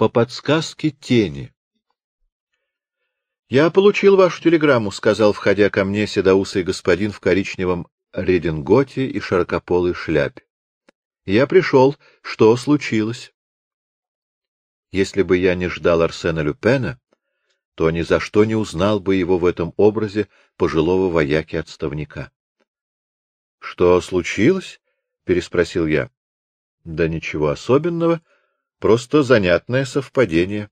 по подсказке тени. «Я получил вашу телеграмму», — сказал, входя ко мне седоусый господин в коричневом рединготе и широкополой шляпе. «Я пришел. Что случилось?» Если бы я не ждал Арсена Люпена, то ни за что не узнал бы его в этом образе пожилого вояки-отставника. — Что случилось? — переспросил я. — Да ничего особенного, просто занятное совпадение.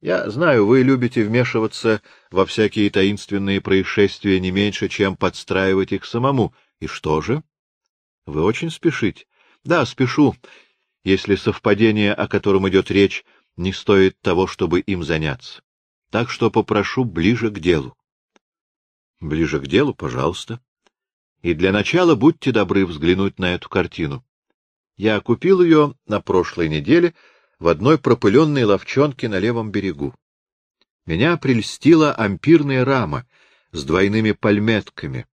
Я знаю, вы любите вмешиваться во всякие таинственные происшествия не меньше, чем подстраивать их самому. И что же? Вы очень спешите. Да, спешу, если совпадение, о котором идет речь, не стоит того, чтобы им заняться так что попрошу ближе к делу. — Ближе к делу, пожалуйста. И для начала будьте добры взглянуть на эту картину. Я купил ее на прошлой неделе в одной пропыленной ловчонке на левом берегу. Меня прельстила ампирная рама с двойными пальметками.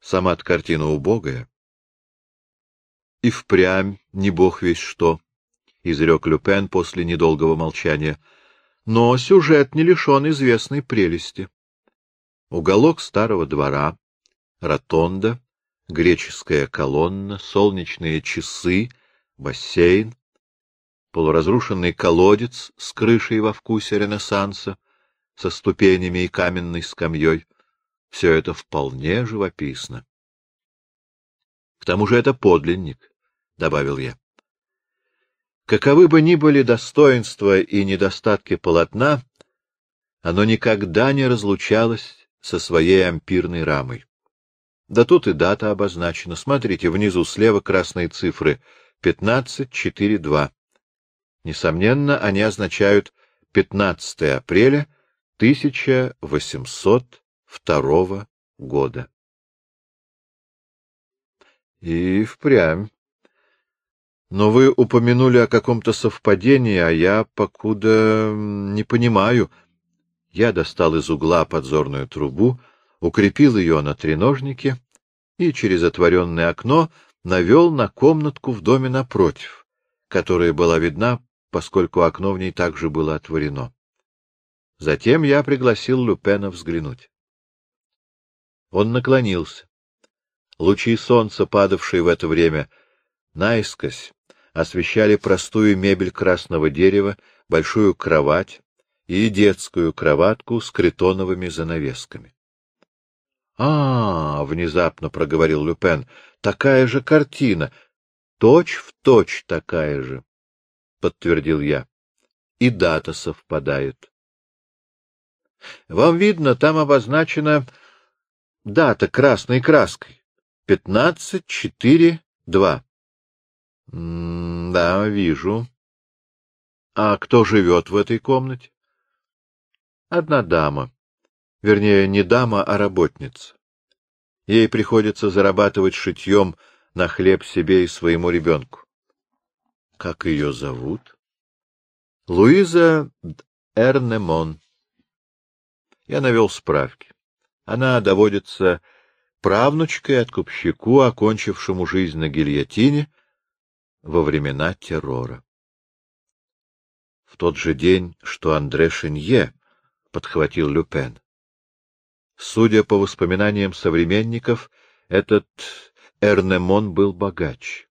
Сама картина убогая. — И впрямь не бог весь что, — изрек Люпен после недолгого молчания — но сюжет не лишен известной прелести. Уголок старого двора, ротонда, греческая колонна, солнечные часы, бассейн, полуразрушенный колодец с крышей во вкусе Ренессанса, со ступенями и каменной скамьей. Все это вполне живописно. — К тому же это подлинник, — добавил я. Каковы бы ни были достоинства и недостатки полотна, оно никогда не разлучалось со своей ампирной рамой. Да тут и дата обозначена. Смотрите, внизу слева красные цифры 15.4.2. Несомненно, они означают 15 апреля 1802 года. И впрямь но вы упомянули о каком-то совпадении, а я покуда не понимаю. Я достал из угла подзорную трубу, укрепил ее на треножнике и через отворенное окно навел на комнатку в доме напротив, которая была видна, поскольку окно в ней также было отворено. Затем я пригласил Люпена взглянуть. Он наклонился. Лучи солнца, падавшие в это время наискось, освещали простую мебель красного дерева, большую кровать и детскую кроватку с критоновыми занавесками. — А, — внезапно проговорил Люпен, — такая же картина, точь в точь такая же, — подтвердил я. И дата совпадает. — Вам видно, там обозначена дата красной краской. Пятнадцать, четыре, два. — Да, вижу. — А кто живет в этой комнате? — Одна дама. Вернее, не дама, а работница. Ей приходится зарабатывать шитьем на хлеб себе и своему ребенку. — Как ее зовут? — Луиза Эрнемон. Я навел справки. Она доводится правнучкой откупщику, окончившему жизнь на гильотине, во времена террора. В тот же день, что Андре Шинье, — подхватил Люпен. Судя по воспоминаниям современников, этот Эрнемон был богач.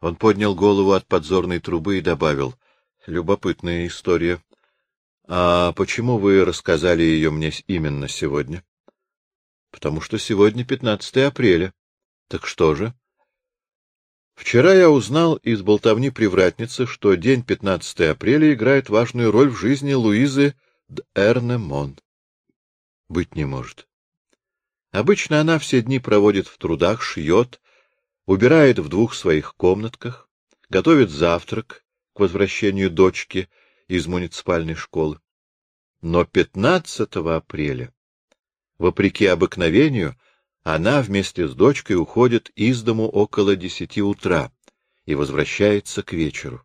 Он поднял голову от подзорной трубы и добавил, — любопытная история. — А почему вы рассказали ее мне именно сегодня? — Потому что сегодня 15 апреля. — Так что же? Вчера я узнал из болтовни привратницы, что день 15 апреля играет важную роль в жизни Луизы Д'Эрне Быть не может. Обычно она все дни проводит в трудах, шьет, убирает в двух своих комнатках, готовит завтрак к возвращению дочки из муниципальной школы. Но 15 апреля, вопреки обыкновению, она вместе с дочкой уходит из дому около десяти утра и возвращается к вечеру.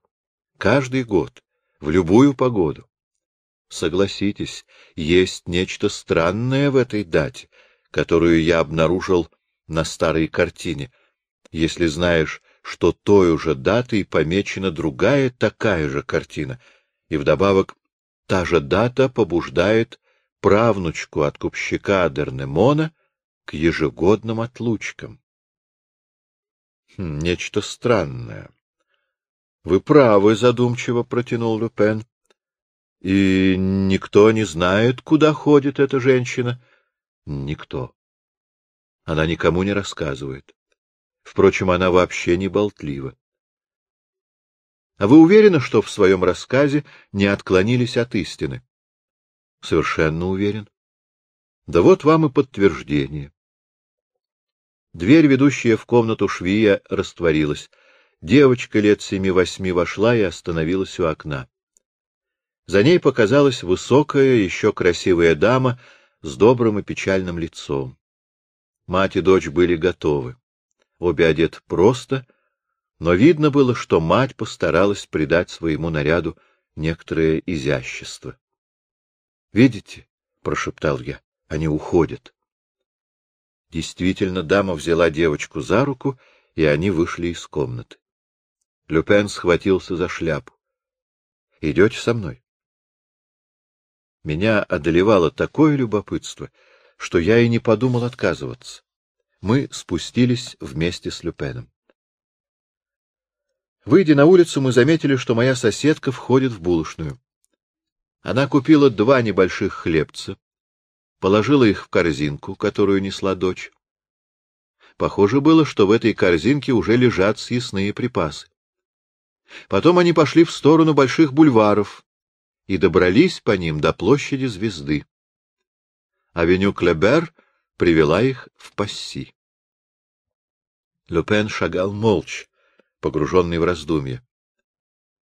Каждый год, в любую погоду. Согласитесь, есть нечто странное в этой дате, которую я обнаружил на старой картине. Если знаешь, что той уже датой помечена другая такая же картина, и вдобавок та же дата побуждает правнучку откупщика Дернемона к ежегодным отлучкам. Хм, нечто странное. — Вы правы, — задумчиво протянул Люпен. — И никто не знает, куда ходит эта женщина? — Никто. Она никому не рассказывает. Впрочем, она вообще не болтлива. — А вы уверены, что в своем рассказе не отклонились от истины? — Совершенно уверен. — Да вот вам и подтверждение. Дверь, ведущая в комнату швея, растворилась. Девочка лет семи-восьми вошла и остановилась у окна. За ней показалась высокая, еще красивая дама с добрым и печальным лицом. Мать и дочь были готовы. Обе одеты просто, но видно было, что мать постаралась придать своему наряду некоторое изящество. — Видите, — прошептал я, — они уходят. Действительно, дама взяла девочку за руку, и они вышли из комнаты. Люпен схватился за шляпу. — Идете со мной? Меня одолевало такое любопытство, что я и не подумал отказываться. Мы спустились вместе с Люпеном. Выйдя на улицу, мы заметили, что моя соседка входит в булочную. Она купила два небольших хлебца, положила их в корзинку, которую несла дочь. Похоже было, что в этой корзинке уже лежат съестные припасы. Потом они пошли в сторону больших бульваров и добрались по ним до площади Звезды. Авеню Клебер привела их в Пасси. Люпен шагал молча, погруженный в раздумье.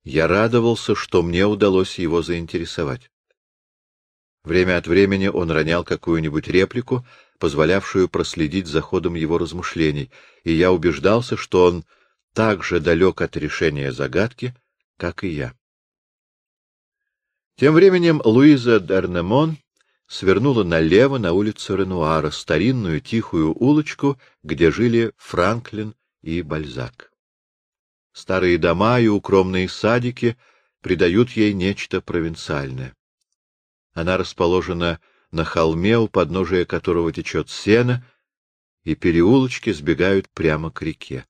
Я радовался, что мне удалось его заинтересовать. Время от времени он ронял какую-нибудь реплику, позволявшую проследить за ходом его размышлений, и я убеждался, что он так же далек от решения загадки, как и я. Тем временем Луиза Дернемон свернула налево на улицу Ренуара, старинную тихую улочку, где жили Франклин и Бальзак. Старые дома и укромные садики придают ей нечто провинциальное. Она расположена на холме, у подножия которого течет сено, и переулочки сбегают прямо к реке.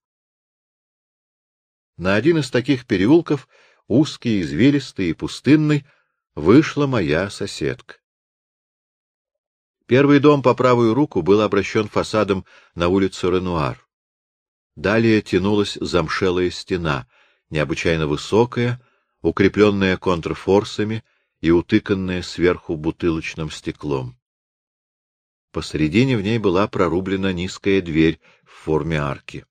На один из таких переулков, узкий, извилистый и пустынный, вышла моя соседка. Первый дом по правую руку был обращен фасадом на улицу Ренуар. Далее тянулась замшелая стена, необычайно высокая, укрепленная контрфорсами и утыканная сверху бутылочным стеклом. Посредине в ней была прорублена низкая дверь в форме арки.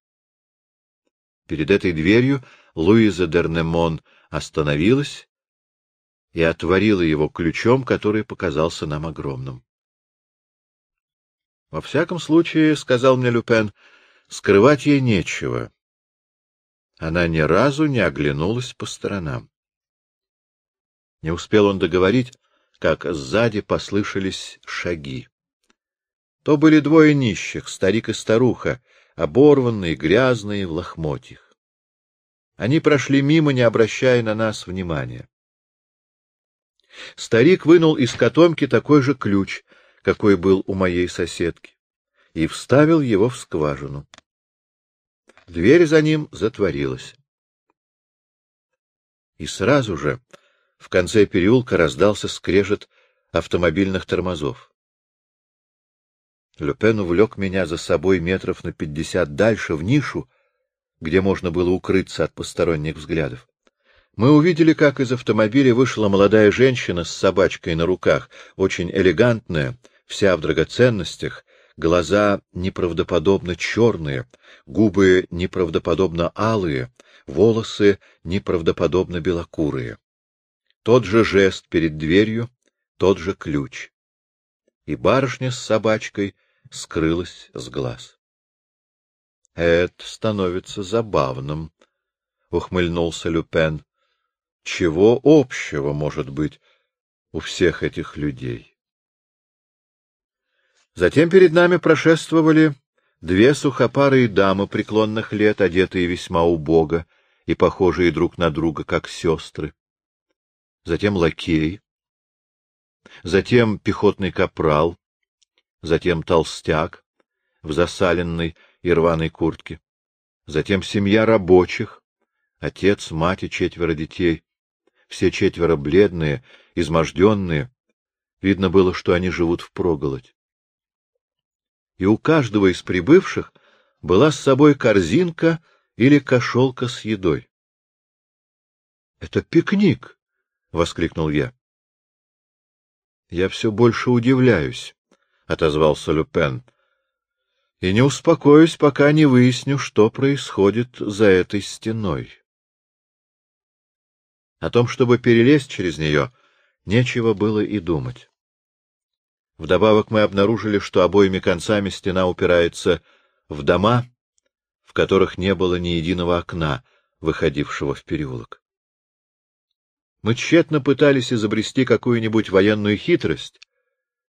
Перед этой дверью Луиза Дернемон остановилась и отворила его ключом, который показался нам огромным. — Во всяком случае, — сказал мне Люпен, — скрывать ей нечего. Она ни разу не оглянулась по сторонам. Не успел он договорить, как сзади послышались шаги. То были двое нищих, старик и старуха, оборванные, грязные, в лохмотьях. Они прошли мимо, не обращая на нас внимания. Старик вынул из котомки такой же ключ, какой был у моей соседки, и вставил его в скважину. Дверь за ним затворилась. И сразу же в конце переулка раздался скрежет автомобильных тормозов. Люпен увлек меня за собой метров на пятьдесят дальше, в нишу, где можно было укрыться от посторонних взглядов. Мы увидели, как из автомобиля вышла молодая женщина с собачкой на руках, очень элегантная, вся в драгоценностях, глаза неправдоподобно черные, губы неправдоподобно алые, волосы неправдоподобно белокурые. Тот же жест перед дверью, тот же ключ. И барышня с собачкой скрылась с глаз. — Это становится забавным, — ухмыльнулся Люпен. — Чего общего может быть у всех этих людей? Затем перед нами прошествовали две сухопарые дамы преклонных лет, одетые весьма убого и похожие друг на друга, как сестры, затем лакей, затем пехотный капрал, затем толстяк в засаленной и рваной куртке, затем семья рабочих, отец, мать и четверо детей, все четверо бледные, изможденные, видно было, что они живут впроголодь. И у каждого из прибывших была с собой корзинка или кошелка с едой. — Это пикник! — воскликнул я. — Я все больше удивляюсь, — отозвался Люпен, — и не успокоюсь, пока не выясню, что происходит за этой стеной. О том, чтобы перелезть через нее, нечего было и думать. Вдобавок мы обнаружили, что обоими концами стена упирается в дома, в которых не было ни единого окна, выходившего в переулок. Мы тщетно пытались изобрести какую-нибудь военную хитрость,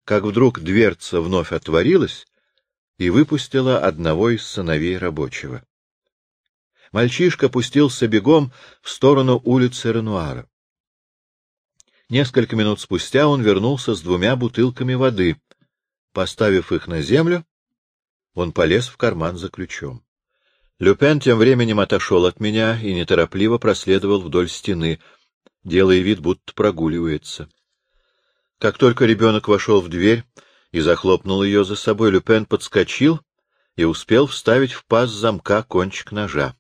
как вдруг дверца вновь отворилась и выпустила одного из сыновей рабочего. Мальчишка пустился бегом в сторону улицы Ренуара. Несколько минут спустя он вернулся с двумя бутылками воды. Поставив их на землю, он полез в карман за ключом. Люпен тем временем отошел от меня и неторопливо проследовал вдоль стены, делая вид, будто прогуливается. Как только ребенок вошел в дверь и захлопнул ее за собой, Люпен подскочил и успел вставить в паз замка кончик ножа.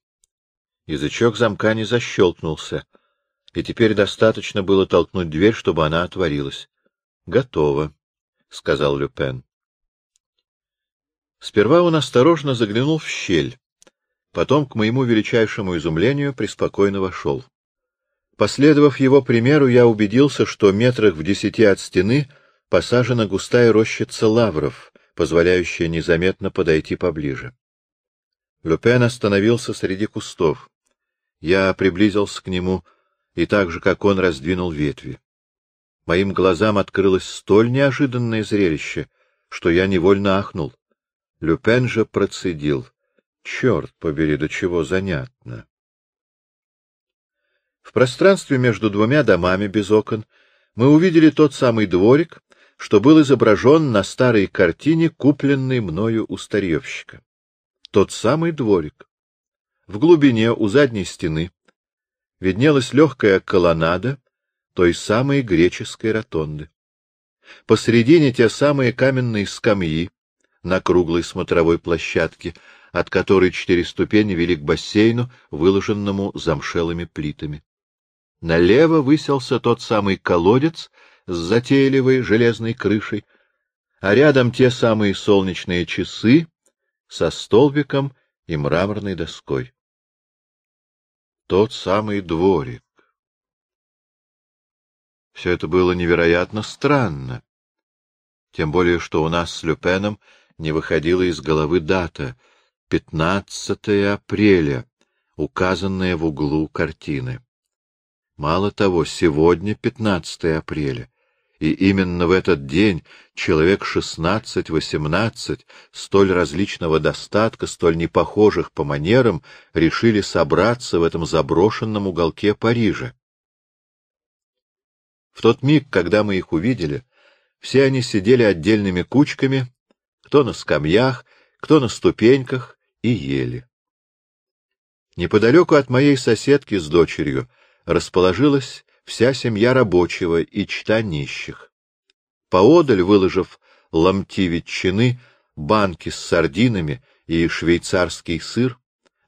Язычок замка не защелкнулся, и теперь достаточно было толкнуть дверь, чтобы она отворилась. — Готово, — сказал Люпен. Сперва он осторожно заглянул в щель, потом, к моему величайшему изумлению, преспокойно вошел. Последовав его примеру, я убедился, что метрах в десяти от стены посажена густая рощица лавров, позволяющая незаметно подойти поближе. Люпен остановился среди кустов. Я приблизился к нему, и так же, как он, раздвинул ветви. Моим глазам открылось столь неожиданное зрелище, что я невольно ахнул. Люпен же процедил. Черт побери, до чего занятно. В пространстве между двумя домами без окон мы увидели тот самый дворик, что был изображен на старой картине, купленной мною у старьевщика. Тот самый дворик. В глубине у задней стены виднелась легкая колоннада той самой греческой ротонды. Посредине те самые каменные скамьи на круглой смотровой площадке, от которой четыре ступени вели к бассейну, выложенному замшелыми плитами. Налево выселся тот самый колодец с затейливой железной крышей, а рядом те самые солнечные часы со столбиком и мраморной доской тот самый дворик. Все это было невероятно странно, тем более что у нас с Люпеном не выходила из головы дата — 15 апреля, указанная в углу картины. Мало того, сегодня 15 апреля, и именно в этот день человек шестнадцать-восемнадцать, столь различного достатка, столь непохожих по манерам, решили собраться в этом заброшенном уголке Парижа. В тот миг, когда мы их увидели, все они сидели отдельными кучками, кто на скамьях, кто на ступеньках, и ели. Неподалеку от моей соседки с дочерью расположилась вся семья рабочего и чта нищих. Поодаль, выложив ломти ветчины, банки с сардинами и швейцарский сыр,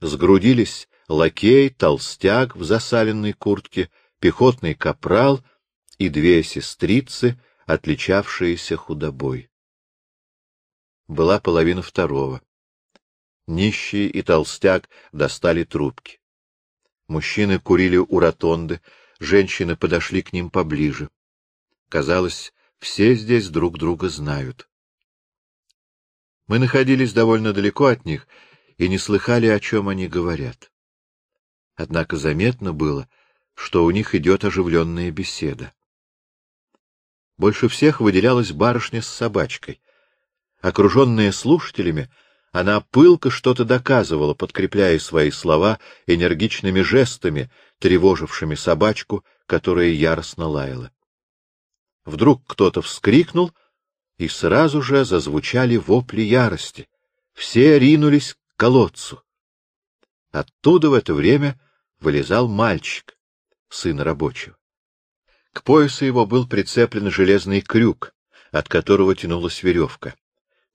сгрудились лакей, толстяк в засаленной куртке, пехотный капрал и две сестрицы, отличавшиеся худобой. Была половина второго. Нищий и толстяк достали трубки. Мужчины курили у ротонды, Женщины подошли к ним поближе. Казалось, все здесь друг друга знают. Мы находились довольно далеко от них и не слыхали, о чем они говорят. Однако заметно было, что у них идет оживленная беседа. Больше всех выделялась барышня с собачкой. Окруженная слушателями, Она пылко что-то доказывала, подкрепляя свои слова энергичными жестами, тревожившими собачку, которая яростно лаяла. Вдруг кто-то вскрикнул, и сразу же зазвучали вопли ярости. Все ринулись к колодцу. Оттуда в это время вылезал мальчик, сын рабочего. К поясу его был прицеплен железный крюк, от которого тянулась веревка.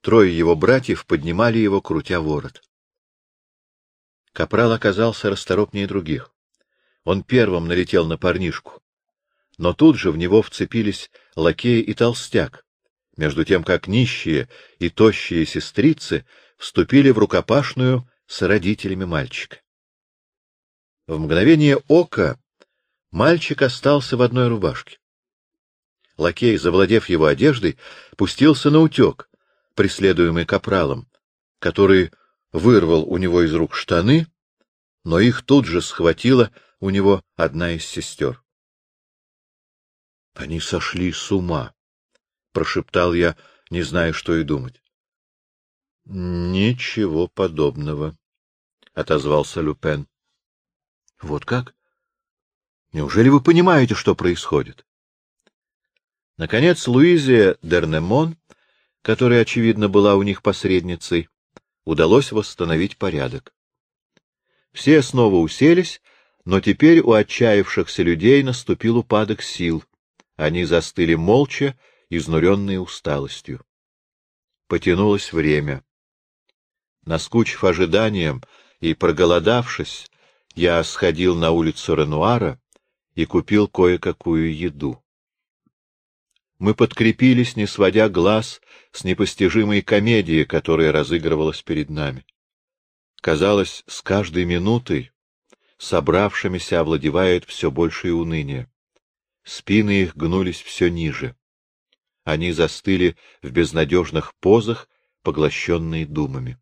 Трое его братьев поднимали его, крутя ворот. Капрал оказался расторопнее других. Он первым налетел на парнишку. Но тут же в него вцепились лакеи и толстяк, между тем как нищие и тощие сестрицы вступили в рукопашную с родителями мальчика. В мгновение ока мальчик остался в одной рубашке. Лакей, завладев его одеждой, пустился на утек, преследуемый капралом, который вырвал у него из рук штаны, но их тут же схватила у него одна из сестер. — Они сошли с ума, — прошептал я, не зная, что и думать. — Ничего подобного, — отозвался Люпен. — Вот как? Неужели вы понимаете, что происходит? Наконец Луизия Дернемон которая, очевидно, была у них посредницей, удалось восстановить порядок. Все снова уселись, но теперь у отчаявшихся людей наступил упадок сил. Они застыли молча, изнуренные усталостью. Потянулось время. Наскучив ожиданием и проголодавшись, я сходил на улицу Ренуара и купил кое-какую еду. Мы подкрепились, не сводя глаз с непостижимой комедии, которая разыгрывалась перед нами. Казалось, с каждой минутой собравшимися овладевает все большее уныние. Спины их гнулись все ниже. Они застыли в безнадежных позах, поглощенные думами.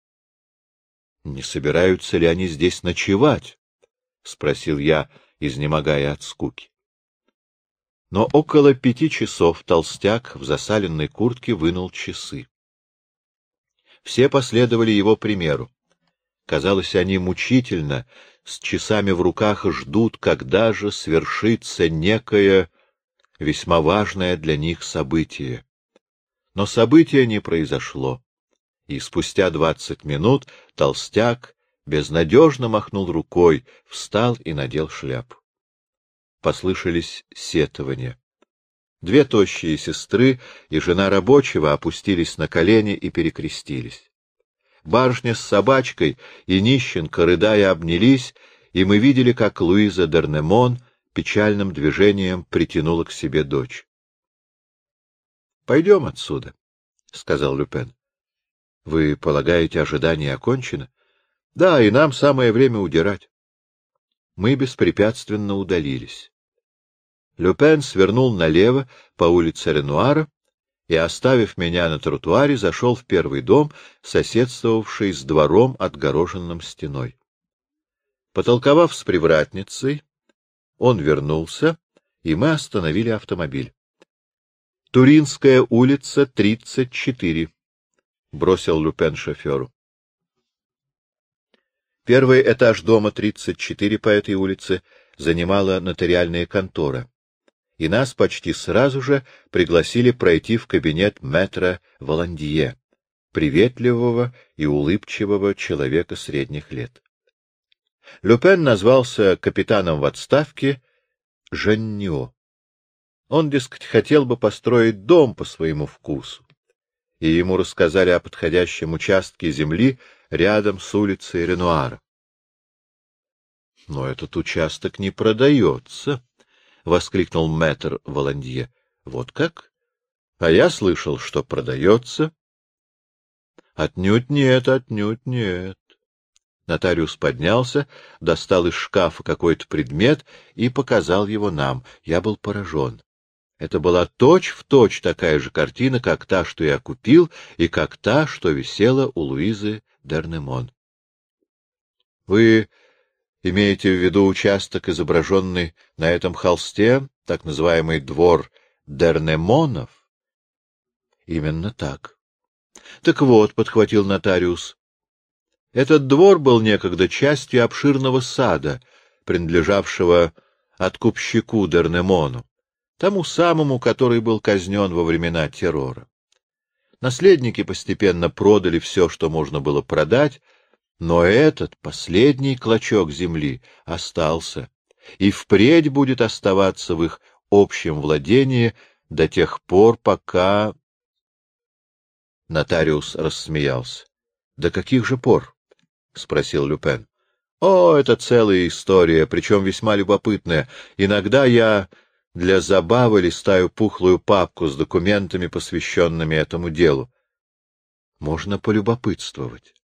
— Не собираются ли они здесь ночевать? — спросил я, изнемогая от скуки. Но около пяти часов толстяк в засаленной куртке вынул часы. Все последовали его примеру. Казалось, они мучительно, с часами в руках, ждут, когда же свершится некое весьма важное для них событие. Но событие не произошло, и спустя двадцать минут толстяк безнадежно махнул рукой, встал и надел шляпу послышались сетования. Две тощие сестры и жена рабочего опустились на колени и перекрестились. Барышня с собачкой и нищенка, рыдая, обнялись, и мы видели, как Луиза Дернемон печальным движением притянула к себе дочь. — Пойдем отсюда, — сказал Люпен. — Вы полагаете, ожидание окончено? — Да, и нам самое время удирать. Мы беспрепятственно удалились. Люпен свернул налево по улице Ренуара и, оставив меня на тротуаре, зашел в первый дом, соседствовавший с двором, отгороженным стеной. Потолковав с привратницей, он вернулся, и мы остановили автомобиль. — Туринская улица, 34, — бросил Люпен шоферу. Первый этаж дома 34 по этой улице занимала нотариальная контора и нас почти сразу же пригласили пройти в кабинет мэтра Воландье, приветливого и улыбчивого человека средних лет. Люпен назвался капитаном в отставке Женнио. Он, дескать, хотел бы построить дом по своему вкусу, и ему рассказали о подходящем участке земли рядом с улицей Ренуара. Но этот участок не продается, — воскликнул мэтр Воландье. — Вот как? А я слышал, что продается. — Отнюдь нет, отнюдь нет. Нотариус поднялся, достал из шкафа какой-то предмет и показал его нам. Я был поражен. Это была точь-в-точь точь такая же картина, как та, что я купил, и как та, что висела у Луизы Дернемон. — Вы имеете в виду участок, изображенный на этом холсте, так называемый двор Дернемонов? Именно так. — Так вот, — подхватил нотариус, — этот двор был некогда частью обширного сада, принадлежавшего откупщику Дернемону, тому самому, который был казнен во времена террора. Наследники постепенно продали все, что можно было продать, но этот последний клочок земли остался и впредь будет оставаться в их общем владении до тех пор, пока... Нотариус рассмеялся. — До каких же пор? — спросил Люпен. — О, это целая история, причем весьма любопытная. Иногда я для забавы листаю пухлую папку с документами, посвященными этому делу. Можно полюбопытствовать. —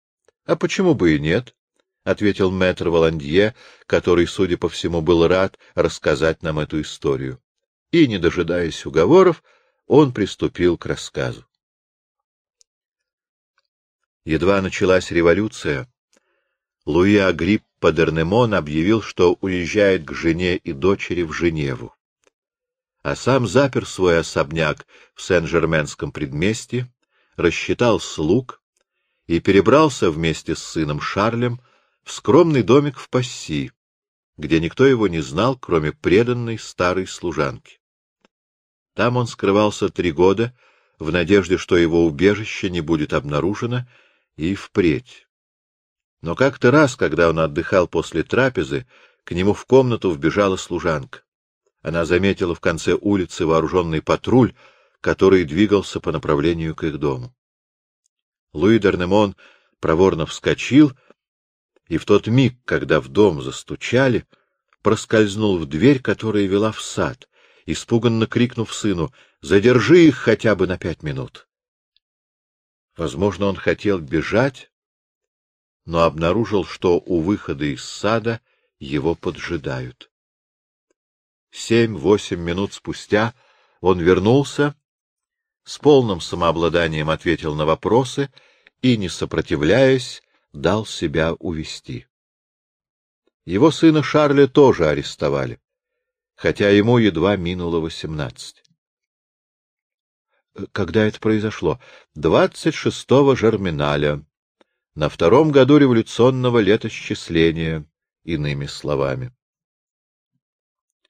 А почему бы и нет? — ответил мэтр Воландье, который, судя по всему, был рад рассказать нам эту историю. И, не дожидаясь уговоров, он приступил к рассказу. Едва началась революция, Луи Агриппа Дернемон объявил, что уезжает к жене и дочери в Женеву а сам запер свой особняк в Сен-Жерменском предместье, рассчитал слуг и перебрался вместе с сыном Шарлем в скромный домик в Пасси, где никто его не знал, кроме преданной старой служанки. Там он скрывался три года, в надежде, что его убежище не будет обнаружено, и впредь. Но как-то раз, когда он отдыхал после трапезы, к нему в комнату вбежала служанка. Она заметила в конце улицы вооруженный патруль, который двигался по направлению к их дому. Луи Дернемон проворно вскочил, и в тот миг, когда в дом застучали, проскользнул в дверь, которая вела в сад, испуганно крикнув сыну «Задержи их хотя бы на пять минут!» Возможно, он хотел бежать, но обнаружил, что у выхода из сада его поджидают. Семь-восемь минут спустя он вернулся, с полным самообладанием ответил на вопросы и, не сопротивляясь, дал себя увести. Его сына Шарля тоже арестовали, хотя ему едва минуло восемнадцать. Когда это произошло? Двадцать шестого Жерминаля, на втором году революционного летосчисления, иными словами.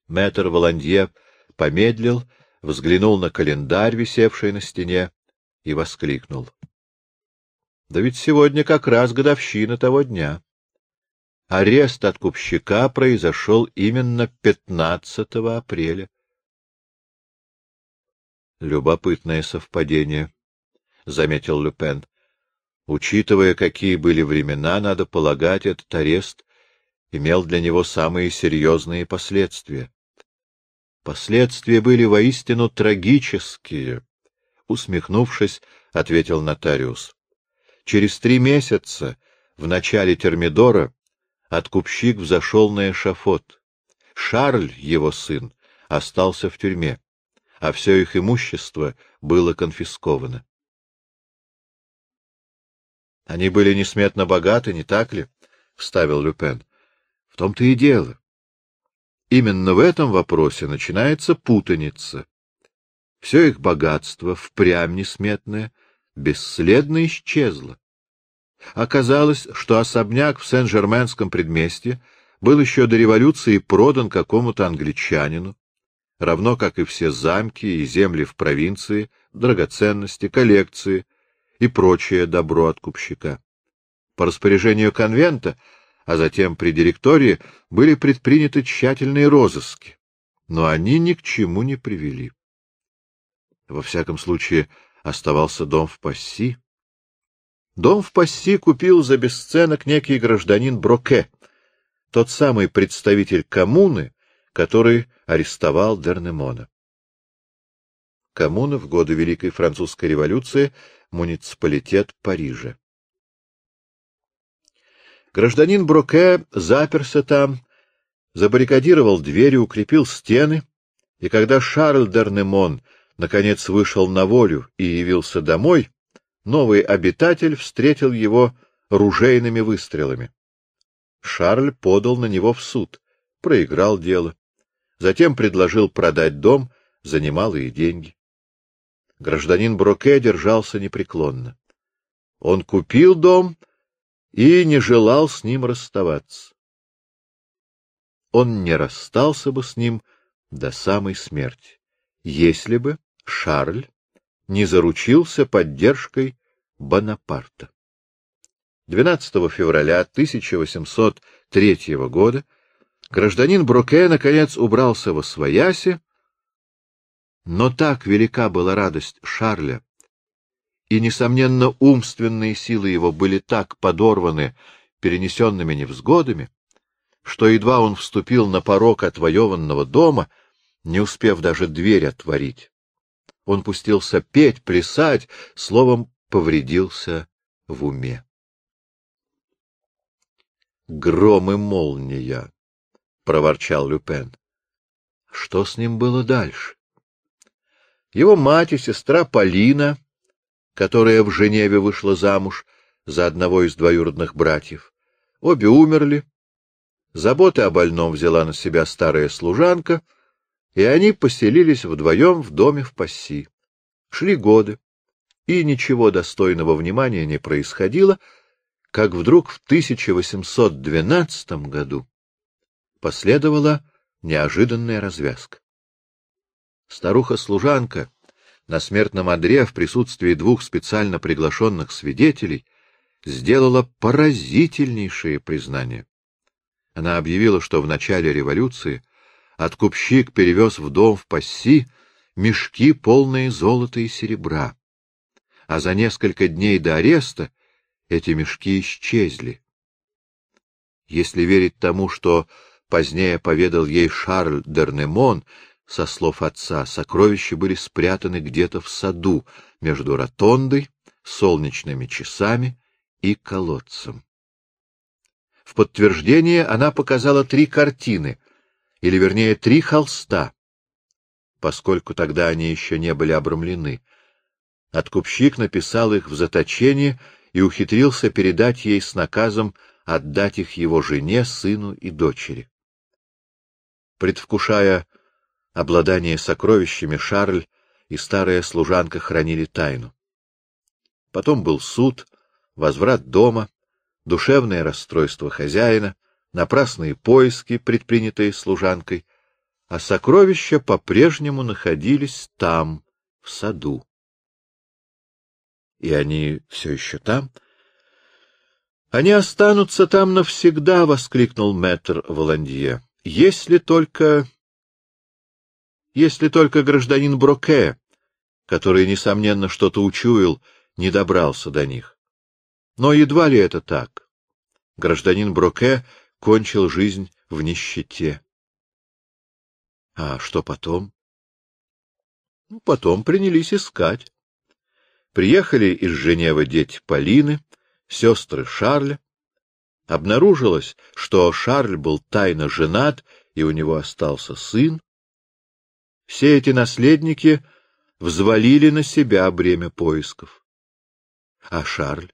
Мэтр Воландье помедлил, взглянул на календарь, висевший на стене, и воскликнул. — Да ведь сегодня как раз годовщина того дня. Арест от купщика произошел именно 15 апреля. — Любопытное совпадение, — заметил Люпен. Учитывая, какие были времена, надо полагать, этот арест имел для него самые серьезные последствия. Последствия были воистину трагические, — усмехнувшись, ответил нотариус. Через три месяца, в начале Термидора, откупщик взошел на эшафот. Шарль, его сын, остался в тюрьме, а все их имущество было конфисковано. — Они были несметно богаты, не так ли? — вставил Люпен. В том-то и дело. Именно в этом вопросе начинается путаница. Все их богатство, впрямь несметное, бесследно исчезло. Оказалось, что особняк в Сен-Жерменском предместье был еще до революции продан какому-то англичанину, равно как и все замки и земли в провинции, драгоценности, коллекции и прочее добро откупщика. По распоряжению конвента а затем при директории были предприняты тщательные розыски, но они ни к чему не привели. Во всяком случае, оставался дом в Пасси. Дом в Пасси купил за бесценок некий гражданин Броке, тот самый представитель коммуны, который арестовал Дернемона. Коммуна в годы Великой Французской революции — муниципалитет Парижа. Гражданин Броке заперся там, забаррикадировал двери, укрепил стены, и когда Шарль Дернемон наконец вышел на волю и явился домой, новый обитатель встретил его ружейными выстрелами. Шарль подал на него в суд, проиграл дело, затем предложил продать дом за немалые деньги. Гражданин Броке держался непреклонно. Он купил дом и не желал с ним расставаться. Он не расстался бы с ним до самой смерти, если бы Шарль не заручился поддержкой Бонапарта. 12 февраля 1803 года гражданин Броке наконец убрался во свояси, но так велика была радость Шарля, и, несомненно, умственные силы его были так подорваны перенесенными невзгодами, что едва он вступил на порог отвоеванного дома, не успев даже дверь отворить. Он пустился петь, плясать, словом, повредился в уме. Гром и молния, — проворчал Люпен. Что с ним было дальше? Его мать и сестра Полина, которая в Женеве вышла замуж за одного из двоюродных братьев, обе умерли. Заботы о больном взяла на себя старая служанка, и они поселились вдвоем в доме в Пасси. Шли годы, и ничего достойного внимания не происходило, как вдруг в 1812 году последовала неожиданная развязка. Старуха-служанка на смертном одре в присутствии двух специально приглашенных свидетелей сделала поразительнейшее признание. Она объявила, что в начале революции откупщик перевез в дом в Пасси мешки, полные золота и серебра, а за несколько дней до ареста эти мешки исчезли. Если верить тому, что позднее поведал ей Шарль Дернемон, со слов отца, сокровища были спрятаны где-то в саду между ротондой, солнечными часами и колодцем. В подтверждение она показала три картины, или, вернее, три холста, поскольку тогда они еще не были обрамлены. Откупщик написал их в заточении и ухитрился передать ей с наказом отдать их его жене, сыну и дочери. Предвкушая обладание сокровищами, Шарль и старая служанка хранили тайну. Потом был суд, возврат дома, душевное расстройство хозяина, напрасные поиски, предпринятые служанкой, а сокровища по-прежнему находились там, в саду. И они все еще там? — Они останутся там навсегда, — воскликнул мэтр Воландье, — если только... если только гражданин Броке, который, несомненно, что-то учуял, не добрался до них. Но едва ли это так. Гражданин Броке кончил жизнь в нищете. А что потом? Ну, потом принялись искать. Приехали из Женевы дети Полины, сестры Шарля. Обнаружилось, что Шарль был тайно женат, и у него остался сын. Все эти наследники взвалили на себя бремя поисков. А Шарль?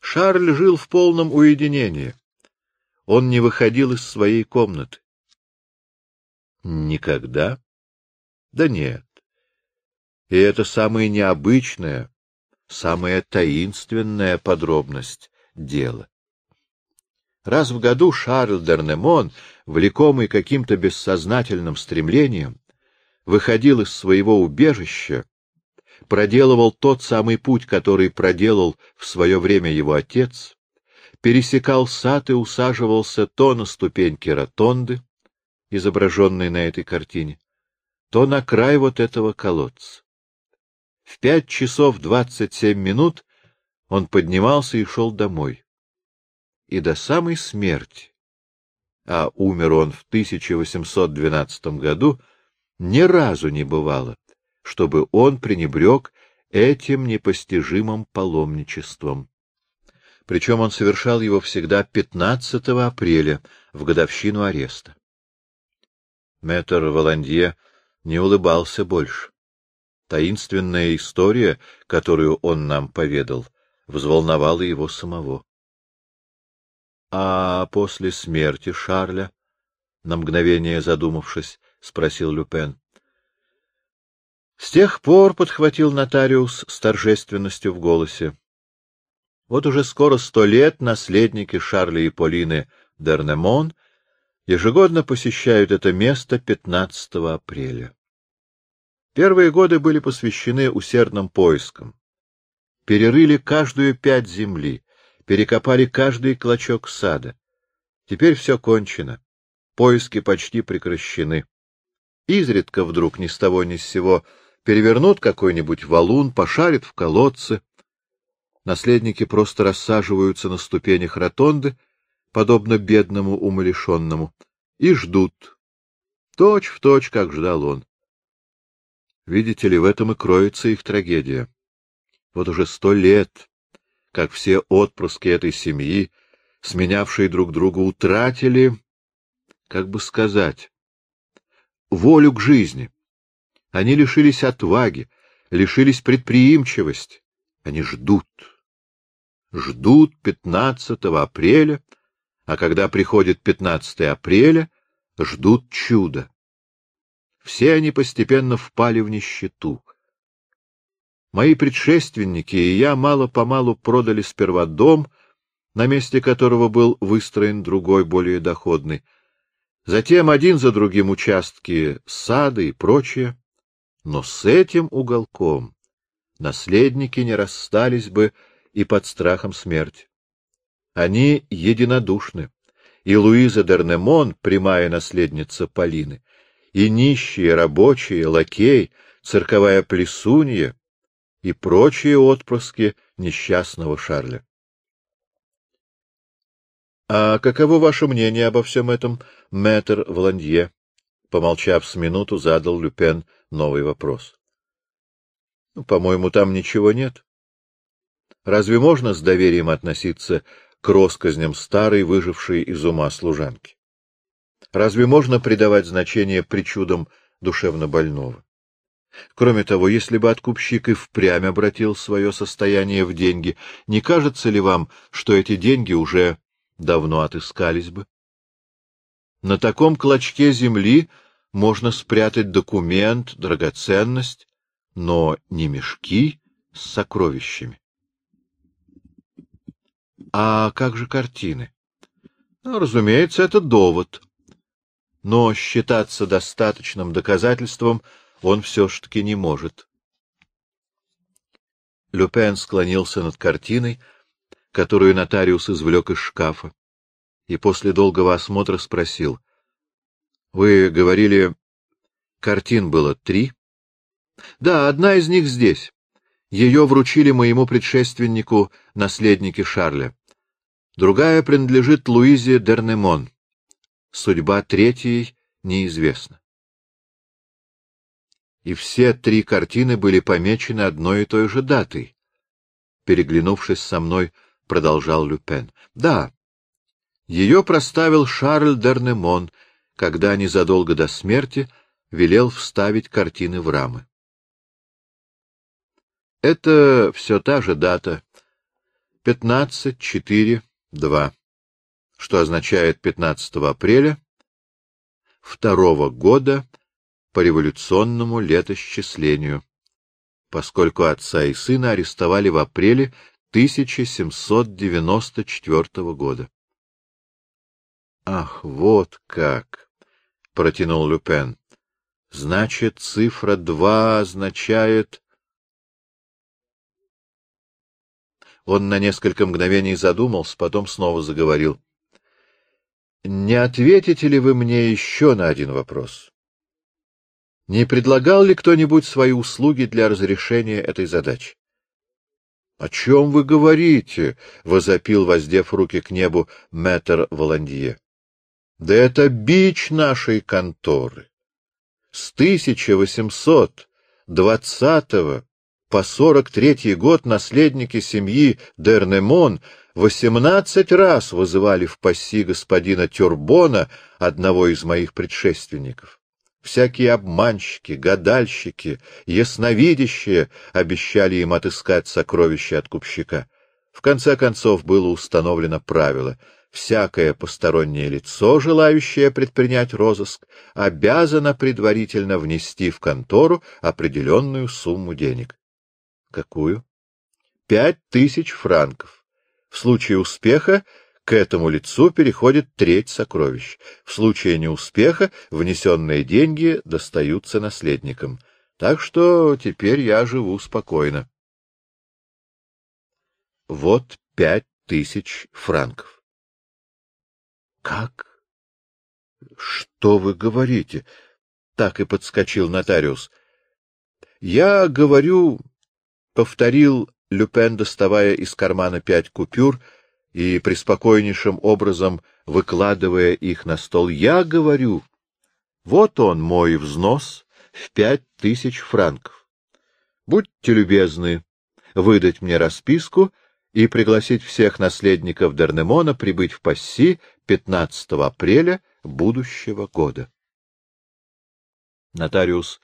Шарль жил в полном уединении. Он не выходил из своей комнаты. Никогда? Да нет. И это самая необычная, самая таинственная подробность дела. Раз в году Шарль Дернемон, влекомый каким-то бессознательным стремлением, выходил из своего убежища, проделывал тот самый путь, который проделал в свое время его отец, пересекал сад и усаживался то на ступеньки ротонды, изображенной на этой картине, то на край вот этого колодца. В пять часов двадцать семь минут он поднимался и шел домой. И до самой смерти, а умер он в 1812 году, ни разу не бывало, чтобы он пренебрег этим непостижимым паломничеством. Причем он совершал его всегда 15 апреля, в годовщину ареста. Мэтр Воландье не улыбался больше. Таинственная история, которую он нам поведал, взволновала его самого. — А после смерти Шарля? — на мгновение задумавшись, спросил Люпен. — С тех пор, — подхватил нотариус с торжественностью в голосе, Вот уже скоро сто лет наследники Шарля и Полины Дернемон ежегодно посещают это место 15 апреля. Первые годы были посвящены усердным поискам. Перерыли каждую пять земли, перекопали каждый клочок сада. Теперь все кончено. Поиски почти прекращены. Изредка вдруг ни с того ни с сего перевернут какой-нибудь валун, пошарят в колодце. Наследники просто рассаживаются на ступенях ротонды, подобно бедному умалишенному, и ждут. Точь в точь, как ждал он. Видите ли, в этом и кроется их трагедия. Вот уже сто лет, как все отпрыски этой семьи, сменявшие друг друга, утратили, как бы сказать, волю к жизни. Они лишились отваги, лишились предприимчивости. Они ждут. Ждут 15 апреля, а когда приходит 15 апреля, ждут чуда. Все они постепенно впали в нищету. Мои предшественники и я мало-помалу продали сперва дом, на месте которого был выстроен другой, более доходный. Затем один за другим участки сада и прочее. Но с этим уголком наследники не расстались бы и под страхом смерти. Они единодушны, и Луиза Дернемон, прямая наследница Полины, и нищие рабочие, лакей, цирковая плесунья и прочие отпрыски несчастного Шарля. — А каково ваше мнение обо всем этом, мэтр Вландье? Помолчав с минуту, задал Люпен новый вопрос. Ну, — По-моему, там ничего нет. Разве можно с доверием относиться к россказням старой, выжившей из ума служанки? Разве можно придавать значение причудам душевно больного? Кроме того, если бы откупщик и впрямь обратил свое состояние в деньги, не кажется ли вам, что эти деньги уже давно отыскались бы? На таком клочке земли можно спрятать документ, драгоценность, но не мешки с сокровищами. А как же картины? Ну, разумеется, это довод но считаться достаточным доказательством он все-таки не может. Люпен склонился над картиной, которую нотариус извлек из шкафа, и после долгого осмотра спросил. — Вы говорили, картин было три? — Да, одна из них здесь. Ее вручили моему предшественнику, наследнике Шарля. Другая принадлежит Луизе Дернемон. Судьба третьей неизвестна. И все три картины были помечены одной и той же датой. Переглянувшись со мной, продолжал Люпен. Да, ее проставил Шарль Дернемон, когда незадолго до смерти велел вставить картины в рамы. Это все та же дата. Пятнадцать, четыре, два что означает 15 апреля второго года по революционному летосчислению, поскольку отца и сына арестовали в апреле 1794 года. — Ах, вот как! — протянул Люпен. — Значит, цифра два означает... Он на несколько мгновений задумался, потом снова заговорил. Не ответите ли вы мне еще на один вопрос? Не предлагал ли кто-нибудь свои услуги для разрешения этой задачи? — О чем вы говорите? — возопил, воздев руки к небу, мэтр Воландье. — Да это бич нашей конторы. С 1820 по 43 год наследники семьи Дернемон восемнадцать раз вызывали в пасси господина Тюрбона, одного из моих предшественников. Всякие обманщики, гадальщики, ясновидящие обещали им отыскать сокровища откупщика. В конце концов было установлено правило — всякое постороннее лицо, желающее предпринять розыск, обязано предварительно внести в контору определенную сумму денег. Какую? Пять тысяч франков В случае успеха к этому лицу переходит треть сокровищ. В случае неуспеха внесенные деньги достаются наследникам. Так что теперь я живу спокойно. Вот пять тысяч франков. — Как? Что вы говорите? — так и подскочил нотариус. — Я говорю, — повторил Люпен, доставая из кармана пять купюр и приспокойнейшим образом выкладывая их на стол. — Я говорю, вот он, мой взнос в пять тысяч франков. Будьте любезны выдать мне расписку — и пригласить всех наследников Дернемона прибыть в Пасси 15 апреля будущего года. Нотариус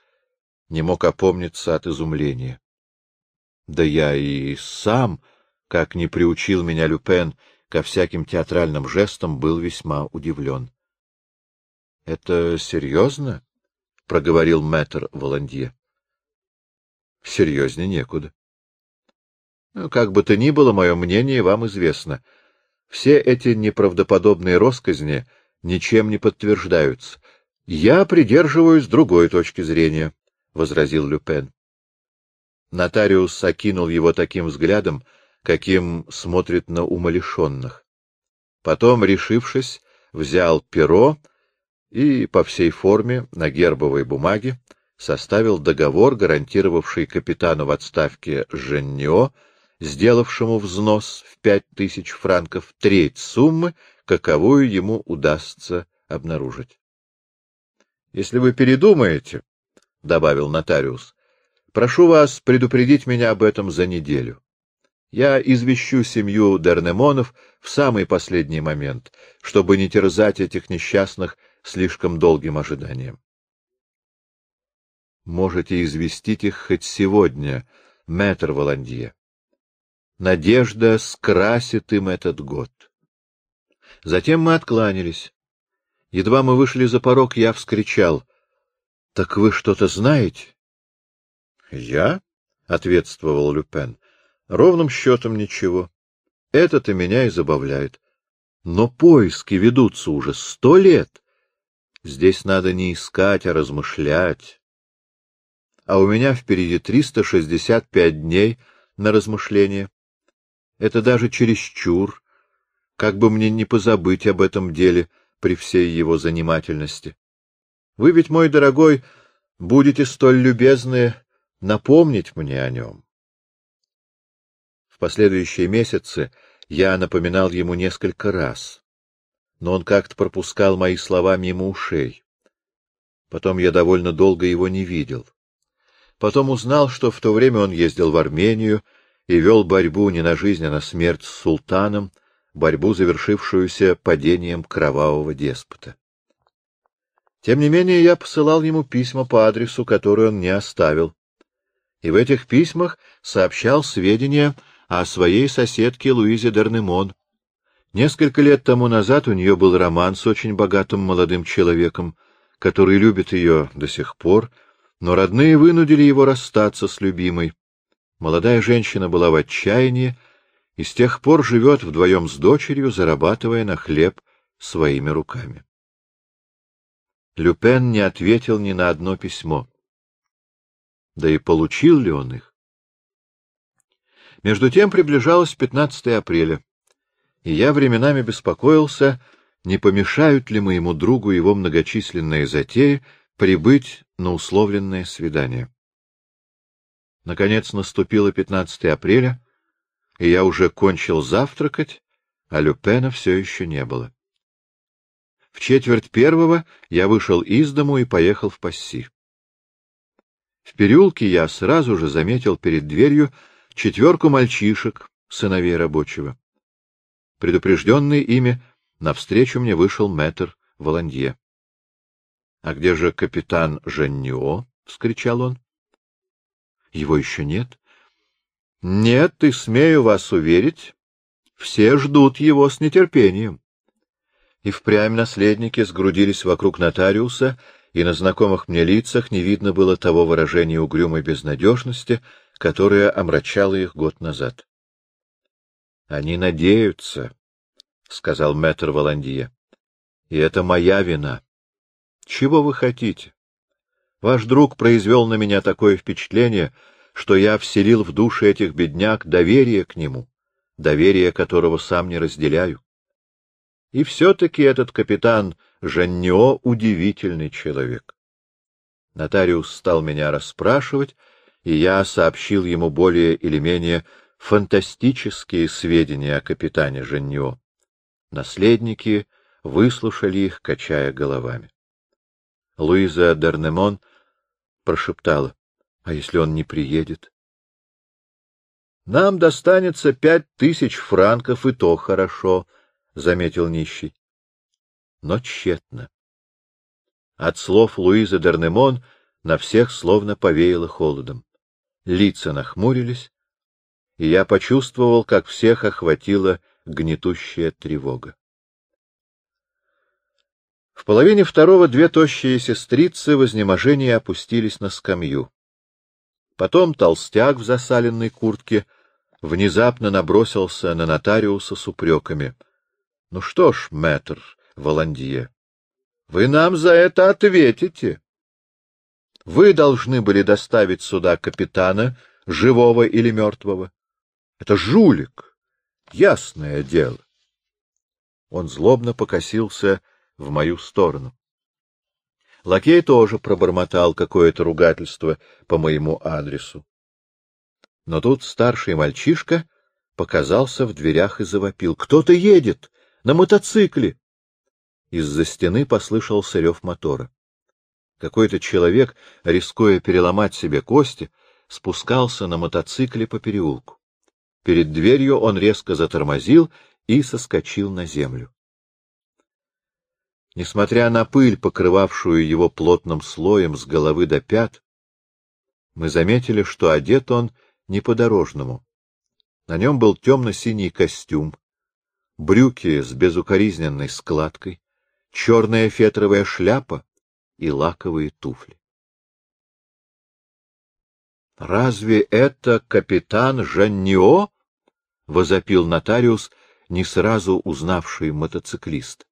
не мог опомниться от изумления. Да я и сам, как не приучил меня Люпен ко всяким театральным жестам, был весьма удивлен. — Это серьезно? — проговорил мэтр Воландье. — Серьезнее некуда. Ну, как бы то ни было, мое мнение вам известно. Все эти неправдоподобные росказни ничем не подтверждаются. Я придерживаюсь другой точки зрения, — возразил Люпен. Нотариус окинул его таким взглядом, каким смотрит на умалишенных. Потом, решившись, взял перо и по всей форме на гербовой бумаге составил договор, гарантировавший капитану в отставке Женнио сделавшему взнос в пять тысяч франков, треть суммы, каковую ему удастся обнаружить. — Если вы передумаете, — добавил нотариус, — прошу вас предупредить меня об этом за неделю. Я извещу семью Дернемонов в самый последний момент, чтобы не терзать этих несчастных слишком долгим ожиданием. — Можете известить их хоть сегодня, мэтр Воландье. Надежда скрасит им этот год. Затем мы откланялись. Едва мы вышли за порог, я вскричал. — Так вы что-то знаете? — Я? — ответствовал Люпен. — Ровным счетом ничего. Это-то меня и забавляет. Но поиски ведутся уже сто лет. Здесь надо не искать, а размышлять. А у меня впереди триста шестьдесят пять дней на размышление. Это даже чересчур. Как бы мне не позабыть об этом деле при всей его занимательности. Вы ведь, мой дорогой, будете столь любезны напомнить мне о нем. Последующие месяцы я напоминал ему несколько раз, но он как-то пропускал мои слова мимо ушей. Потом я довольно долго его не видел. Потом узнал, что в то время он ездил в Армению, и вел борьбу не на жизнь, а на смерть с султаном, борьбу, завершившуюся падением кровавого деспота. Тем не менее, я посылал ему письма по адресу, который он не оставил. И в этих письмах сообщал сведения о своей соседке Луизе Дернемон. Несколько лет тому назад у нее был роман с очень богатым молодым человеком, который любит ее до сих пор, но родные вынудили его расстаться с любимой. Молодая женщина была в отчаянии и с тех пор живет вдвоем с дочерью, зарабатывая на хлеб своими руками. Люпен не ответил ни на одно письмо. Да и получил ли он их? Между тем приближалось 15 апреля, и я временами беспокоился, не помешают ли моему другу его многочисленные затеи прибыть на условленное свидание. Наконец наступило 15 апреля, и я уже кончил завтракать, а Люпена все еще не было. В четверть первого я вышел из дому и поехал в Пасси. В переулке я сразу же заметил перед дверью четверку мальчишек, сыновей рабочего. Предупрежденный ими, навстречу мне вышел мэтр Воландье. — А где же капитан Женнио? — вскричал он. Его еще нет? — Нет, и смею вас уверить, все ждут его с нетерпением. И впрямь наследники сгрудились вокруг нотариуса, и на знакомых мне лицах не видно было того выражения угрюмой безнадежности, которое омрачало их год назад. Они надеются, — сказал мэтр Воландье. — И это моя вина. Чего вы хотите? Ваш друг произвел на меня такое впечатление, что я вселил в души этих бедняк доверие к нему, доверие которого сам не разделяю. И все-таки этот капитан Жаннео удивительный человек. Нотариус стал меня расспрашивать, и я сообщил ему более или менее фантастические сведения о капитане Жаннео. Наследники выслушали их, качая головами. Луиза Дернемон прошептала, — А если он не приедет? — Нам достанется пять тысяч франков, и то хорошо, — заметил нищий. Но тщетно. От слов Луизы Дернемон на всех словно повеяло холодом. Лица нахмурились, и я почувствовал, как всех охватила гнетущая тревога. В половине второго две тощие сестрицы в изнеможении опустились на скамью. Потом толстяк в засаленной куртке внезапно набросился на нотариуса с упреками. — Ну что ж, мэтр Воландье, вы нам за это ответите. Вы должны были доставить сюда капитана, живого или мертвого. Это жулик, ясное дело. Он злобно покосился в мою сторону. Лакей тоже пробормотал какое-то ругательство по моему адресу. Но тут старший мальчишка показался в дверях и завопил. — Кто-то едет! На мотоцикле! Из-за стены послышался рев мотора. Какой-то человек, рискуя переломать себе кости, спускался на мотоцикле по переулку. Перед дверью он резко затормозил и соскочил на землю. Несмотря на пыль, покрывавшую его плотным слоем с головы до пят, мы заметили, что одет он не по-дорожному. На нем был темно-синий костюм, брюки с безукоризненной складкой, черная фетровая шляпа и лаковые туфли. «Разве это капитан Жаннио?» — возопил нотариус, не сразу узнавший мотоциклист.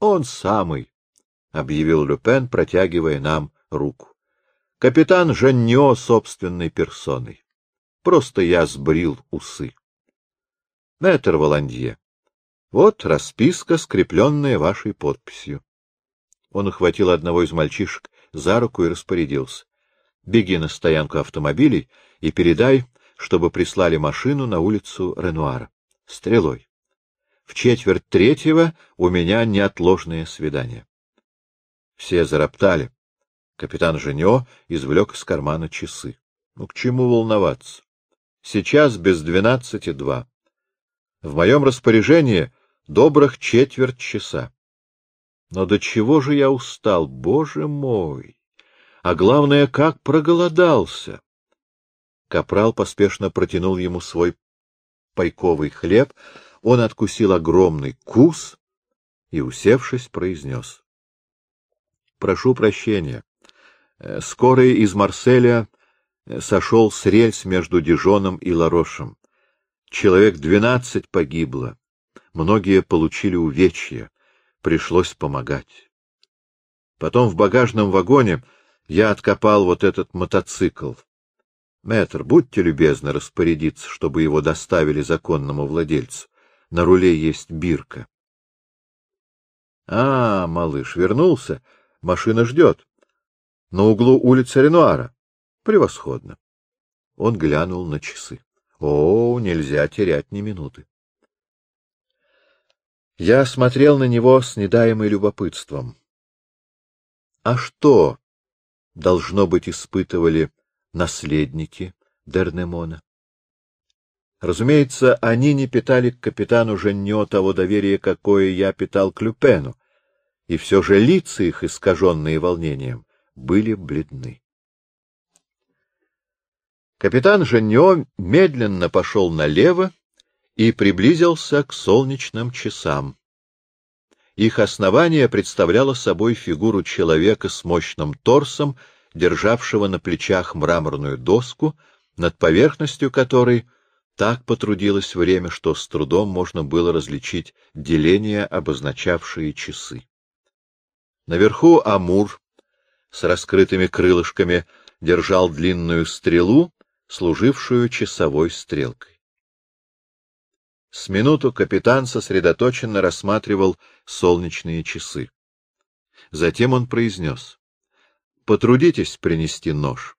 Он самый, — объявил Люпен, протягивая нам руку. — Капитан Жаннё собственной персоной. Просто я сбрил усы. — Мэтр Воландье, вот расписка, скрепленная вашей подписью. Он ухватил одного из мальчишек за руку и распорядился. — Беги на стоянку автомобилей и передай, чтобы прислали машину на улицу Ренуара. Стрелой. В четверть третьего у меня неотложное свидание. Все зароптали. Капитан Женё извлек из кармана часы. Ну, к чему волноваться? Сейчас без двенадцати два. В моем распоряжении добрых четверть часа. Но до чего же я устал, боже мой! А главное, как проголодался! Капрал поспешно протянул ему свой пайковый хлеб, он откусил огромный кус и, усевшись, произнес. — Прошу прощения. Э, скорый из Марселя э, сошел с рельс между Дижоном и Ларошем. Человек двенадцать погибло. Многие получили увечья. Пришлось помогать. Потом в багажном вагоне я откопал вот этот мотоцикл. Мэтр, будьте любезны распорядиться, чтобы его доставили законному владельцу на руле есть бирка. — А, малыш, вернулся. Машина ждет. На углу улицы Ренуара. Превосходно. Он глянул на часы. О, нельзя терять ни минуты. Я смотрел на него с недаемой любопытством. А что, должно быть, испытывали наследники Дернемона? Разумеется, они не питали к капитану Женнё того доверия, какое я питал к Люпену, и все же лица их, искаженные волнением, были бледны. Капитан Женнё медленно пошел налево и приблизился к солнечным часам. Их основание представляло собой фигуру человека с мощным торсом, державшего на плечах мраморную доску, над поверхностью которой Так потрудилось время, что с трудом можно было различить деления, обозначавшие часы. Наверху Амур с раскрытыми крылышками держал длинную стрелу, служившую часовой стрелкой. С минуту капитан сосредоточенно рассматривал солнечные часы. Затем он произнес. — Потрудитесь принести нож.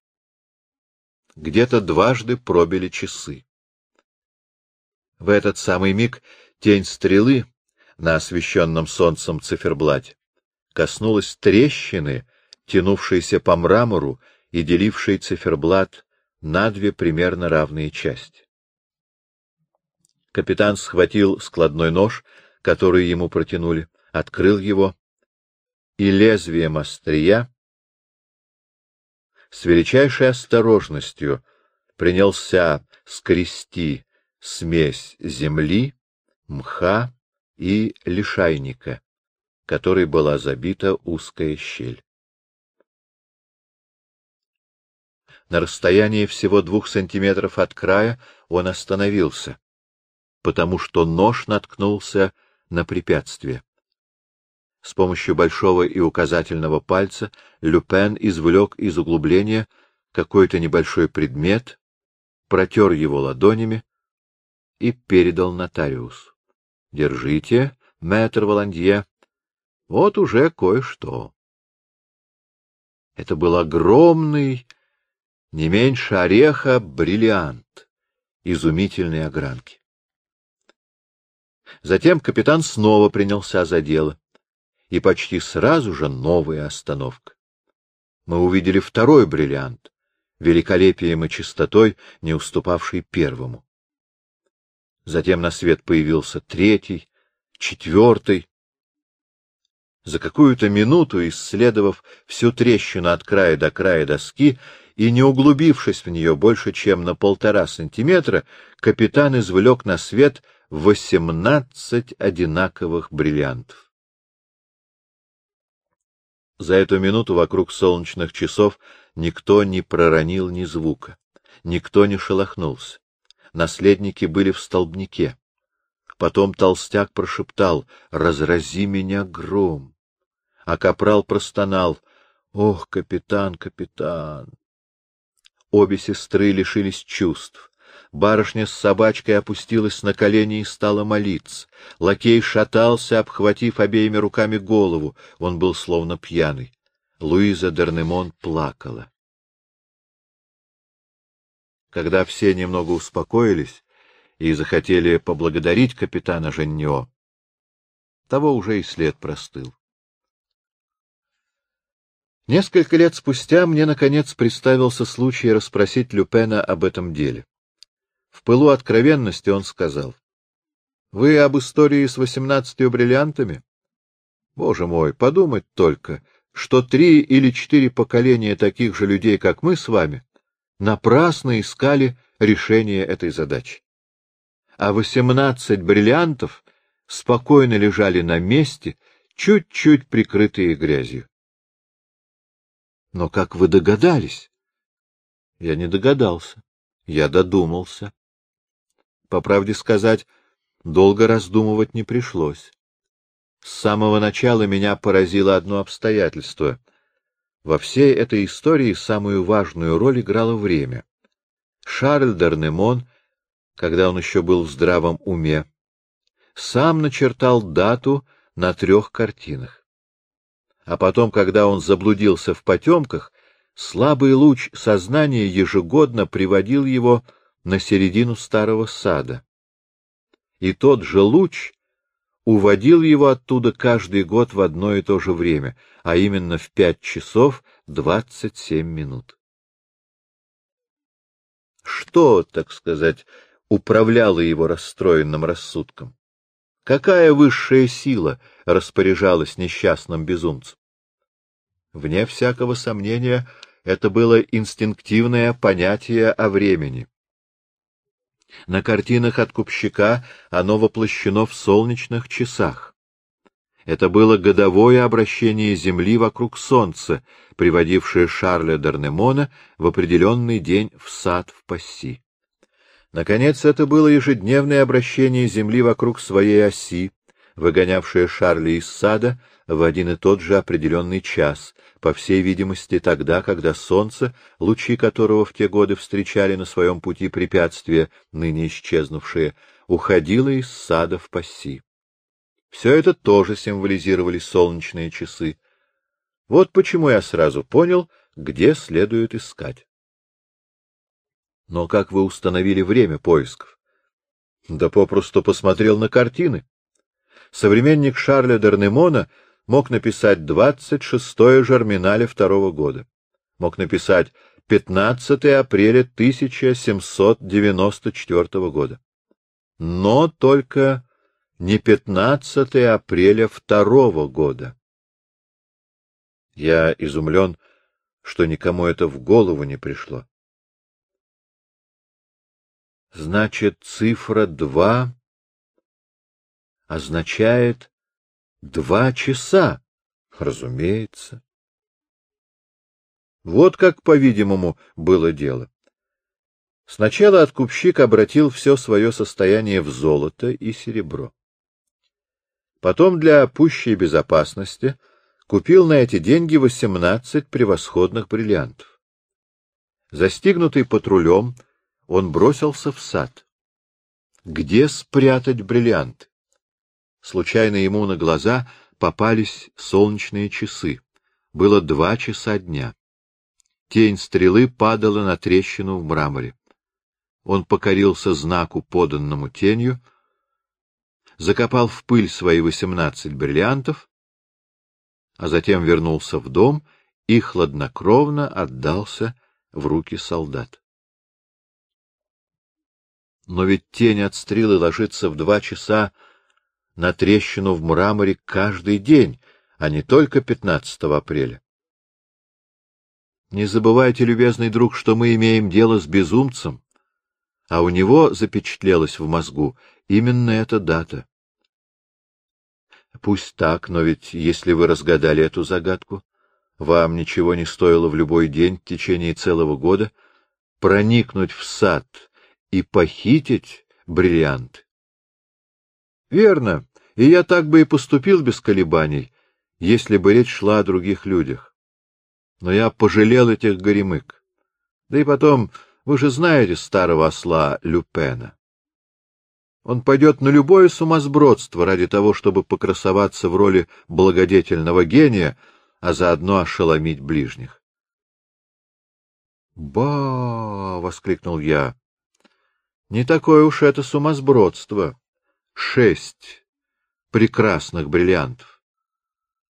Где-то дважды пробили часы. В этот самый миг тень стрелы на освещенном солнцем циферблате коснулась трещины, тянувшейся по мрамору и делившей циферблат на две примерно равные части. Капитан схватил складной нож, который ему протянули, открыл его, и лезвием острия с величайшей осторожностью принялся скрести смесь земли, мха и лишайника, которой была забита узкая щель. На расстоянии всего двух сантиметров от края он остановился, потому что нож наткнулся на препятствие. С помощью большого и указательного пальца Люпен извлек из углубления какой-то небольшой предмет, протер его ладонями, и передал нотариусу. — Держите, мэтр Воландье, вот уже кое-что. Это был огромный, не меньше ореха, бриллиант изумительной огранки. Затем капитан снова принялся за дело, и почти сразу же новая остановка. Мы увидели второй бриллиант, великолепием и чистотой, не уступавший первому. Затем на свет появился третий, четвертый. За какую-то минуту, исследовав всю трещину от края до края доски и не углубившись в нее больше, чем на полтора сантиметра, капитан извлек на свет восемнадцать одинаковых бриллиантов. За эту минуту вокруг солнечных часов никто не проронил ни звука, никто не шелохнулся наследники были в столбнике. Потом толстяк прошептал «Разрази меня гром!» А капрал простонал «Ох, капитан, капитан!» Обе сестры лишились чувств. Барышня с собачкой опустилась на колени и стала молиться. Лакей шатался, обхватив обеими руками голову. Он был словно пьяный. Луиза Дернемон плакала. Когда все немного успокоились и захотели поблагодарить капитана Женнио, того уже и след простыл. Несколько лет спустя мне, наконец, представился случай расспросить Люпена об этом деле. В пылу откровенности он сказал. — Вы об истории с восемнадцатью бриллиантами? Боже мой, подумать только, что три или четыре поколения таких же людей, как мы с вами, напрасно искали решение этой задачи. А восемнадцать бриллиантов спокойно лежали на месте, чуть-чуть прикрытые грязью. Но как вы догадались? Я не догадался. Я додумался. По правде сказать, долго раздумывать не пришлось. С самого начала меня поразило одно обстоятельство — во всей этой истории самую важную роль играло время. Шарль Дарнемон, когда он еще был в здравом уме, сам начертал дату на трех картинах. А потом, когда он заблудился в потемках, слабый луч сознания ежегодно приводил его на середину старого сада. И тот же луч уводил его оттуда каждый год в одно и то же время, а именно в пять часов двадцать семь минут. Что, так сказать, управляло его расстроенным рассудком? Какая высшая сила распоряжалась несчастным безумцем? Вне всякого сомнения, это было инстинктивное понятие о времени, на картинах от Купщика оно воплощено в солнечных часах. Это было годовое обращение Земли вокруг Солнца, приводившее Шарля Дарнемона в определенный день в сад в Пасси. Наконец, это было ежедневное обращение Земли вокруг своей оси, выгонявшее Шарли из сада в один и тот же определенный час, по всей видимости, тогда, когда солнце, лучи которого в те годы встречали на своем пути препятствия, ныне исчезнувшие, уходило из сада в пасси. Все это тоже символизировали солнечные часы. Вот почему я сразу понял, где следует искать. Но как вы установили время поисков? Да попросту посмотрел на картины. Современник Шарля Дернемона мог написать 26 Жерминале второго года. Мог написать 15 апреля 1794 года. Но только не 15 апреля второго года. Я изумлен, что никому это в голову не пришло. Значит, цифра два означает два часа, разумеется. Вот как, по-видимому, было дело. Сначала откупщик обратил все свое состояние в золото и серебро. Потом для пущей безопасности купил на эти деньги восемнадцать превосходных бриллиантов. Застигнутый патрулем, он бросился в сад. Где спрятать бриллианты? Случайно ему на глаза попались солнечные часы. Было два часа дня. Тень стрелы падала на трещину в мраморе. Он покорился знаку, поданному тенью, закопал в пыль свои восемнадцать бриллиантов, а затем вернулся в дом и хладнокровно отдался в руки солдат. Но ведь тень от стрелы ложится в два часа на трещину в мраморе каждый день, а не только 15 апреля. Не забывайте, любезный друг, что мы имеем дело с безумцем, а у него запечатлелась в мозгу именно эта дата. Пусть так, но ведь если вы разгадали эту загадку, вам ничего не стоило в любой день в течение целого года проникнуть в сад и похитить бриллиант. Верно, и я так бы и поступил без колебаний, если бы речь шла о других людях. Но я пожалел этих горемык. Да и потом, вы же знаете старого осла Люпена. Он пойдет на любое сумасбродство ради того, чтобы покрасоваться в роли благодетельного гения, а заодно ошеломить ближних. «Ба!» — воскликнул я. «Не такое уж это сумасбродство. Шесть прекрасных бриллиантов.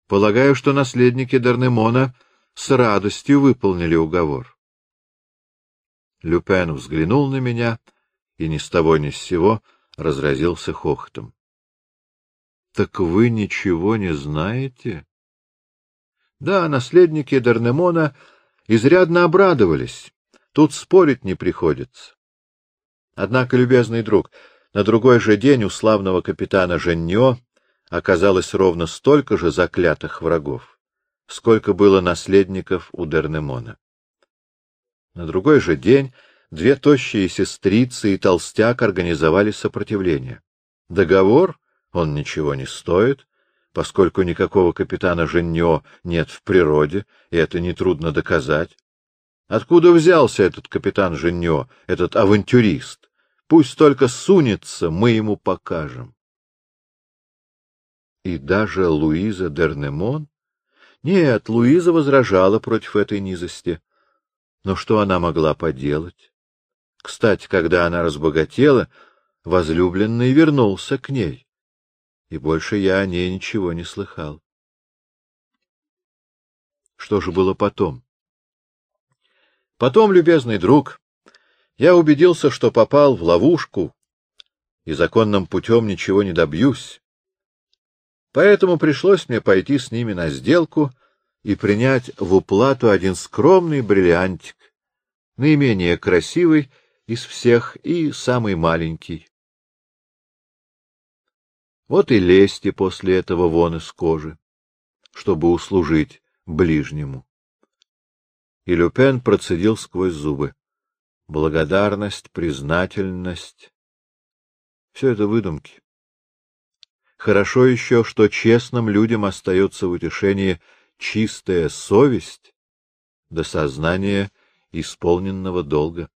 Полагаю, что наследники Дарнемона с радостью выполнили уговор. Люпен взглянул на меня и ни с того ни с сего разразился хохотом. — Так вы ничего не знаете? Да, наследники Дарнемона изрядно обрадовались. Тут спорить не приходится. Однако, любезный друг, на другой же день у славного капитана Женнё оказалось ровно столько же заклятых врагов, сколько было наследников у Дернемона. На другой же день две тощие сестрицы и толстяк организовали сопротивление. Договор, он ничего не стоит, поскольку никакого капитана Женьо нет в природе, и это нетрудно доказать. Откуда взялся этот капитан Женьо, этот авантюрист? Пусть только сунется, мы ему покажем. И даже Луиза Дернемон? Нет, Луиза возражала против этой низости. Но что она могла поделать? Кстати, когда она разбогатела, возлюбленный вернулся к ней, и больше я о ней ничего не слыхал. Что же было потом? Потом, любезный друг, я убедился, что попал в ловушку, и законным путем ничего не добьюсь. Поэтому пришлось мне пойти с ними на сделку и принять в уплату один скромный бриллиантик, наименее красивый из всех и самый маленький. Вот и лезьте после этого вон из кожи, чтобы услужить ближнему. И Люпен процедил сквозь зубы. — благодарность, признательность — все это выдумки. Хорошо еще, что честным людям остается в утешении чистая совесть до сознания исполненного долга.